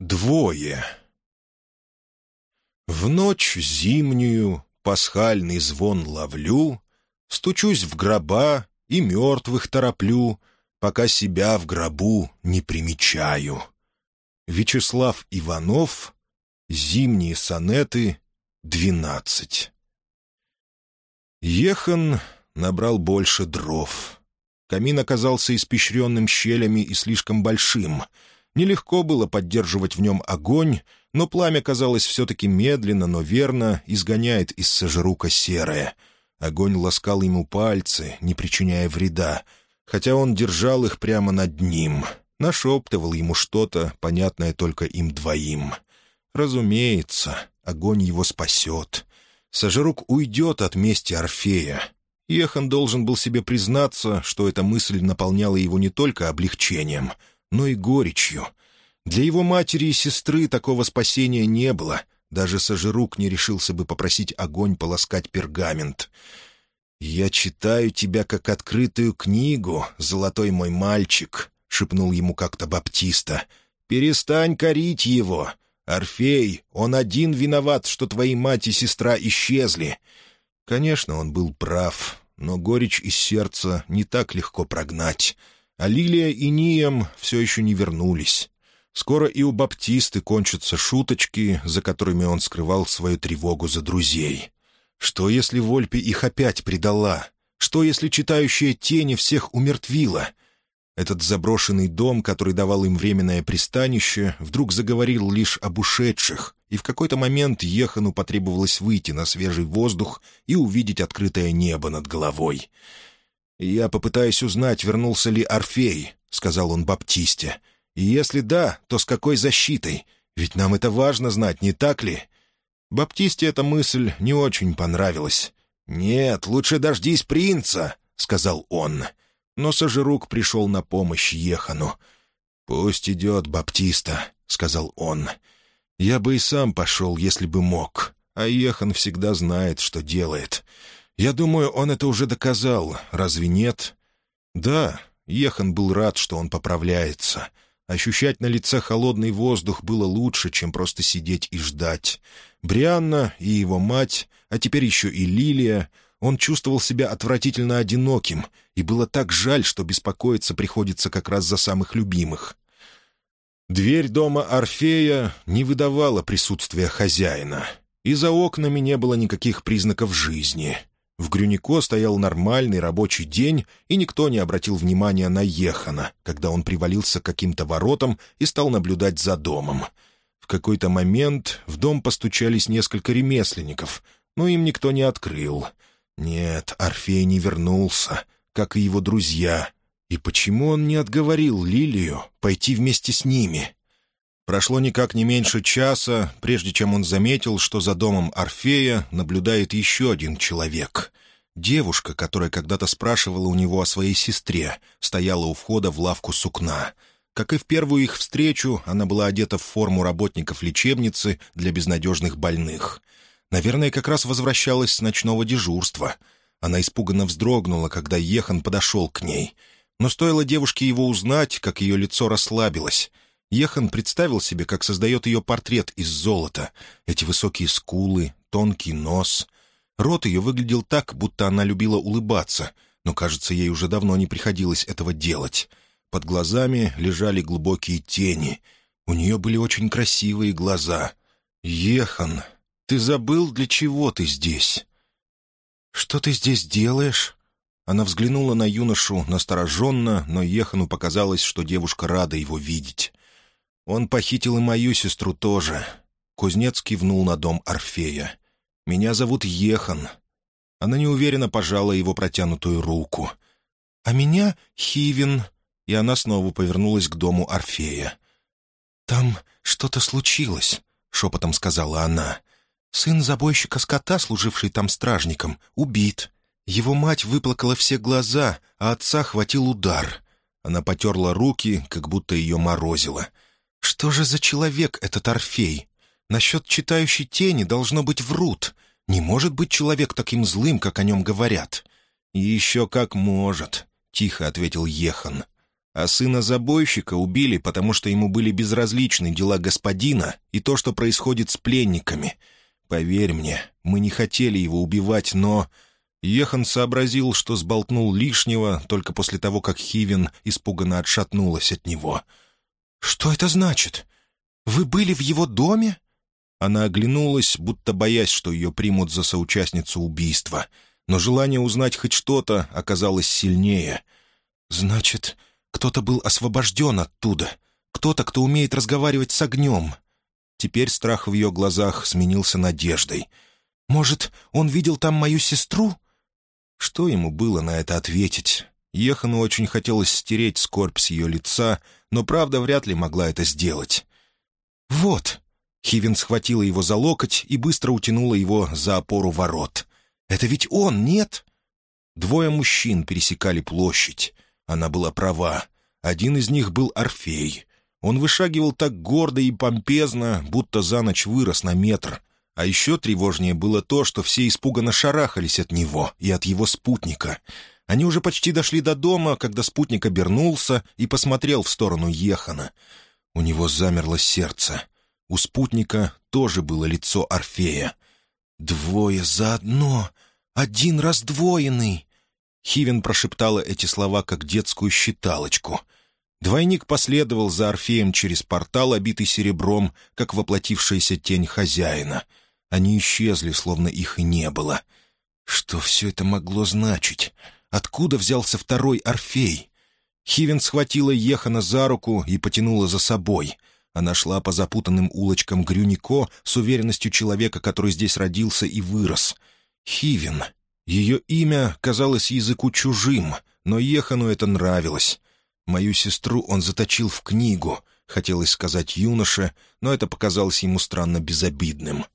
Двое. В ночь зимнюю пасхальный звон ловлю, Стучусь в гроба и мертвых тороплю, Пока себя в гробу не примечаю. Вячеслав Иванов, «Зимние сонеты», двенадцать. Ехан набрал больше дров. Камин оказался испещренным щелями и слишком большим — Нелегко было поддерживать в нем огонь, но пламя, казалось, все-таки медленно, но верно изгоняет из сожрука серое. Огонь ласкал ему пальцы, не причиняя вреда, хотя он держал их прямо над ним, нашептывал ему что-то, понятное только им двоим. Разумеется, огонь его спасет. Сожрук уйдет от мести Орфея. Ехан должен был себе признаться, что эта мысль наполняла его не только облегчением — но и горечью. Для его матери и сестры такого спасения не было. Даже Сожирук не решился бы попросить огонь полоскать пергамент. «Я читаю тебя как открытую книгу, золотой мой мальчик», — шепнул ему как-то Баптиста. «Перестань корить его. Орфей, он один виноват, что твои мать и сестра исчезли». Конечно, он был прав, но горечь из сердца не так легко прогнать. А Лилия и Нием все еще не вернулись. Скоро и у Баптисты кончатся шуточки, за которыми он скрывал свою тревогу за друзей. Что, если Вольпе их опять предала? Что, если читающая тени всех умертвила? Этот заброшенный дом, который давал им временное пристанище, вдруг заговорил лишь об ушедших, и в какой-то момент Ехану потребовалось выйти на свежий воздух и увидеть открытое небо над головой. «Я попытаюсь узнать, вернулся ли Орфей», — сказал он Баптисте. «И если да, то с какой защитой? Ведь нам это важно знать, не так ли?» Баптисте эта мысль не очень понравилась. «Нет, лучше дождись принца», — сказал он. Но Сожирук пришел на помощь Ехану. «Пусть идет Баптиста», — сказал он. «Я бы и сам пошел, если бы мог, а Ехан всегда знает, что делает. Я думаю, он это уже доказал, разве нет? Да, Ехан был рад, что он поправляется. Ощущать на лице холодный воздух было лучше, чем просто сидеть и ждать. Брианна и его мать, а теперь еще и Лилия, он чувствовал себя отвратительно одиноким, и было так жаль, что беспокоиться приходится как раз за самых любимых. Дверь дома Орфея не выдавала присутствия хозяина, и за окнами не было никаких признаков жизни — в Грюнико стоял нормальный рабочий день, и никто не обратил внимания на Ехана, когда он привалился к каким-то воротам и стал наблюдать за домом. В какой-то момент в дом постучались несколько ремесленников, но им никто не открыл. Нет, Орфей не вернулся, как и его друзья. И почему он не отговорил Лилию пойти вместе с ними? Прошло никак не меньше часа, прежде чем он заметил, что за домом Орфея наблюдает еще один человек. Девушка, которая когда-то спрашивала у него о своей сестре, стояла у входа в лавку сукна. Как и в первую их встречу, она была одета в форму работников лечебницы для безнадежных больных. Наверное, как раз возвращалась с ночного дежурства. Она испуганно вздрогнула, когда Ехан подошел к ней. Но стоило девушке его узнать, как ее лицо расслабилось. Ехан представил себе, как создает ее портрет из золота. Эти высокие скулы, тонкий нос. Рот ее выглядел так, будто она любила улыбаться, но, кажется, ей уже давно не приходилось этого делать. Под глазами лежали глубокие тени. У нее были очень красивые глаза. «Ехан, ты забыл, для чего ты здесь?» «Что ты здесь делаешь?» Она взглянула на юношу настороженно, но Ехану показалось, что девушка рада его видеть. Он похитил и мою сестру тоже. Кузнец кивнул на дом Орфея. «Меня зовут Ехан». Она неуверенно пожала его протянутую руку. «А меня Хивин». И она снова повернулась к дому Орфея. «Там что-то случилось», — шепотом сказала она. «Сын забойщика скота, служивший там стражником, убит. Его мать выплакала все глаза, а отца хватил удар». Она потерла руки, как будто ее морозило. Что же за человек этот Орфей? Насчет читающей тени должно быть врут. Не может быть человек таким злым, как о нем говорят. «Еще как может», — тихо ответил Ехан. А сына забойщика убили, потому что ему были безразличны дела господина и то, что происходит с пленниками. Поверь мне, мы не хотели его убивать, но...» Ехан сообразил, что сболтнул лишнего только после того, как Хивен испуганно отшатнулась от него. «Что это значит? Вы были в его доме?» Она оглянулась, будто боясь, что ее примут за соучастницу убийства. Но желание узнать хоть что-то оказалось сильнее. «Значит, кто-то был освобожден оттуда. Кто-то, кто умеет разговаривать с огнем». Теперь страх в ее глазах сменился надеждой. «Может, он видел там мою сестру?» Что ему было на это ответить? Ехану очень хотелось стереть скорбь с ее лица, но правда вряд ли могла это сделать. «Вот!» Хивин схватила его за локоть и быстро утянула его за опору ворот. «Это ведь он, нет?» Двое мужчин пересекали площадь. Она была права. Один из них был Орфей. Он вышагивал так гордо и помпезно, будто за ночь вырос на метр. А еще тревожнее было то, что все испуганно шарахались от него и от его спутника. Они уже почти дошли до дома, когда спутник обернулся и посмотрел в сторону Ехана. У него замерло сердце. У спутника тоже было лицо Орфея. «Двое заодно! Один раздвоенный!» Хивен прошептала эти слова, как детскую считалочку. Двойник последовал за Орфеем через портал, обитый серебром, как воплотившаяся тень хозяина. Они исчезли, словно их и не было. Что все это могло значить? Откуда взялся второй Орфей? Хивен схватила Ехана за руку и потянула за собой — она шла по запутанным улочкам Грюнико с уверенностью человека, который здесь родился и вырос. Хивин. Ее имя казалось языку чужим, но Ехану это нравилось. Мою сестру он заточил в книгу, хотелось сказать юноше, но это показалось ему странно безобидным.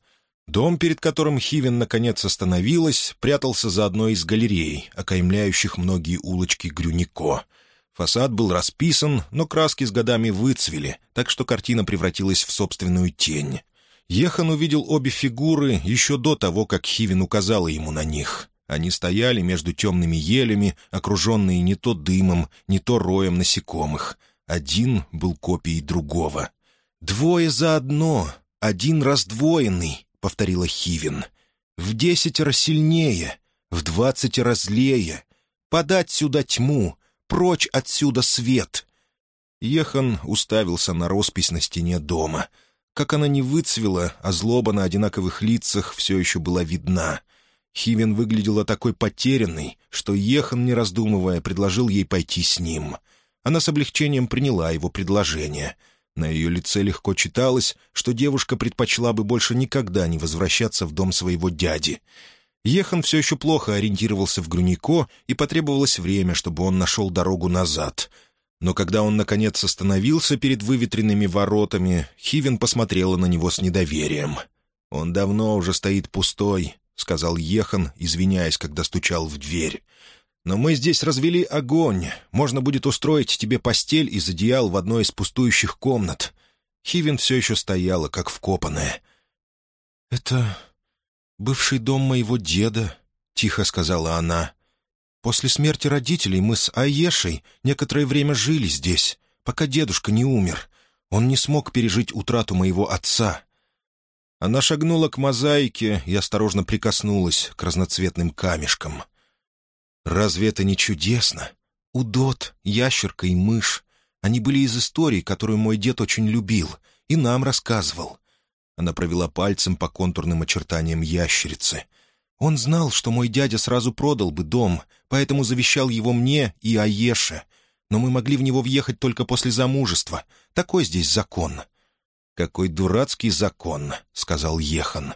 Дом, перед которым Хивин наконец остановилась, прятался за одной из галерей, окаймляющих многие улочки Грюнико — Фасад был расписан, но краски с годами выцвели, так что картина превратилась в собственную тень. Ехан увидел обе фигуры еще до того, как Хивин указала ему на них. Они стояли между темными елями, окруженные не то дымом, не то роем насекомых. Один был копией другого. «Двое за одно, один раздвоенный», — повторила Хивин. «В десятеро сильнее, в двадцатеро злее. Подать сюда тьму, Прочь отсюда свет!» Ехан уставился на роспись на стене дома. Как она не выцвела, а злоба на одинаковых лицах все еще была видна. Хивен выглядела такой потерянной, что Ехан, не раздумывая, предложил ей пойти с ним. Она с облегчением приняла его предложение. На ее лице легко читалось, что девушка предпочла бы больше никогда не возвращаться в дом своего дяди — Ехан все еще плохо ориентировался в Грунико, и потребовалось время, чтобы он нашел дорогу назад. Но когда он, наконец, остановился перед выветренными воротами, Хивен посмотрела на него с недоверием. «Он давно уже стоит пустой», — сказал Ехан, извиняясь, когда стучал в дверь. «Но мы здесь развели огонь. Можно будет устроить тебе постель из одеял в одной из пустующих комнат». Хивен все еще стояла, как вкопанная. «Это «Бывший дом моего деда», — тихо сказала она. «После смерти родителей мы с Аешей некоторое время жили здесь, пока дедушка не умер. Он не смог пережить утрату моего отца». Она шагнула к мозаике и осторожно прикоснулась к разноцветным камешкам. «Разве это не чудесно? Удот, ящерка и мышь. Они были из истории, которую мой дед очень любил и нам рассказывал. Она провела пальцем по контурным очертаниям ящерицы. «Он знал, что мой дядя сразу продал бы дом, поэтому завещал его мне и Аеше. Но мы могли в него въехать только после замужества. Такой здесь закон». «Какой дурацкий закон», — сказал Ехан.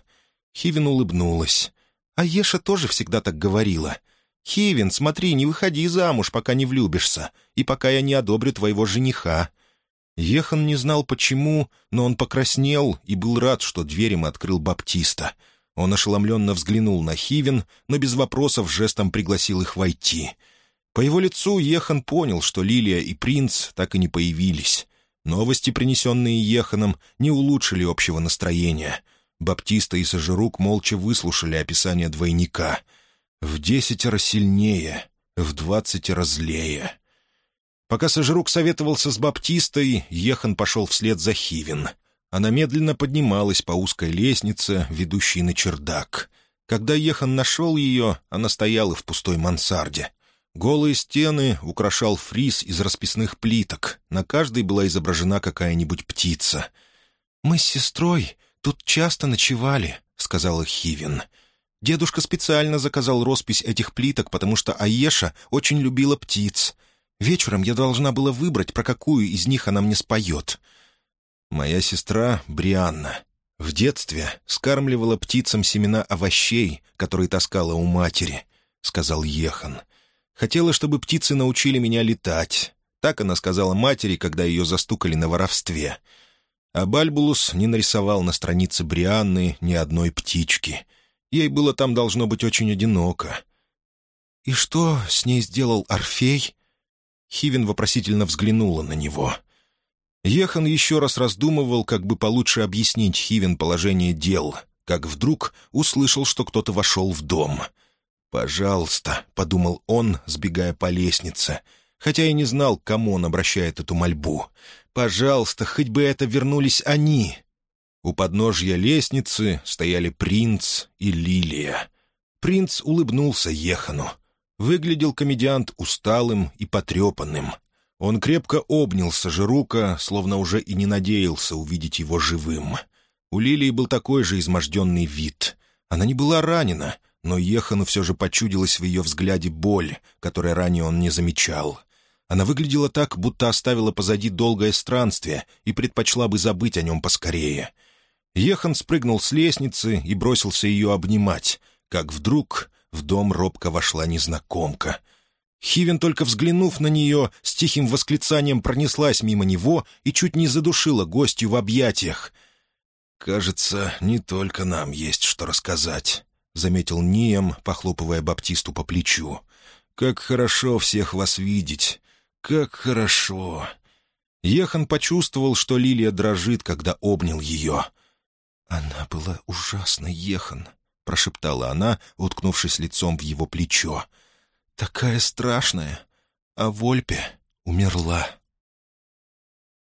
Хивин улыбнулась. «Аеша тоже всегда так говорила. «Хивин, смотри, не выходи замуж, пока не влюбишься, и пока я не одобрю твоего жениха. Ехан не знал почему, но он покраснел и был рад, что дверь им открыл Баптиста. Он ошеломленно взглянул на Хивен, но без вопросов жестом пригласил их войти. По его лицу Ехан понял, что Лилия и принц так и не появились. Новости, принесенные Еханом, не улучшили общего настроения. Баптиста и Сажирук молча выслушали описание двойника. «В десятеро сильнее, в двадцатеро злее». Пока Сожрук советовался с Баптистой, Ехан пошел вслед за Хивин. Она медленно поднималась по узкой лестнице, ведущей на чердак. Когда Ехан нашел ее, она стояла в пустой мансарде. Голые стены украшал фриз из расписных плиток. На каждой была изображена какая-нибудь птица. «Мы с сестрой тут часто ночевали», — сказала Хивин. «Дедушка специально заказал роспись этих плиток, потому что Аеша очень любила птиц. Вечером я должна была выбрать, про какую из них она мне споет. Моя сестра Брианна в детстве скармливала птицам семена овощей, которые таскала у матери, — сказал Ехан. Хотела, чтобы птицы научили меня летать. Так она сказала матери, когда ее застукали на воровстве. А Бальбулус не нарисовал на странице Брианны ни одной птички. Ей было там должно быть очень одиноко. «И что с ней сделал Орфей?» Хивин вопросительно взглянула на него. Ехан еще раз раздумывал, как бы получше объяснить Хивин положение дел, как вдруг услышал, что кто-то вошел в дом. «Пожалуйста», — подумал он, сбегая по лестнице, хотя и не знал, к кому он обращает эту мольбу. «Пожалуйста, хоть бы это вернулись они». У подножья лестницы стояли принц и Лилия. Принц улыбнулся Ехану. Выглядел комедиант усталым и потрепанным. Он крепко обнял Сажирука, словно уже и не надеялся увидеть его живым. У Лилии был такой же изможденный вид. Она не была ранена, но Ехану все же почудилась в ее взгляде боль, которой ранее он не замечал. Она выглядела так, будто оставила позади долгое странствие и предпочла бы забыть о нем поскорее. Ехан спрыгнул с лестницы и бросился ее обнимать, как вдруг в дом робко вошла незнакомка. Хивен, только взглянув на нее, с тихим восклицанием пронеслась мимо него и чуть не задушила гостью в объятиях. «Кажется, не только нам есть что рассказать», — заметил Нием, похлопывая Баптисту по плечу. «Как хорошо всех вас видеть! Как хорошо!» Ехан почувствовал, что Лилия дрожит, когда обнял ее. «Она была ужасной, Ехан», прошептала она, уткнувшись лицом в его плечо. «Такая страшная! А Вольпе умерла!»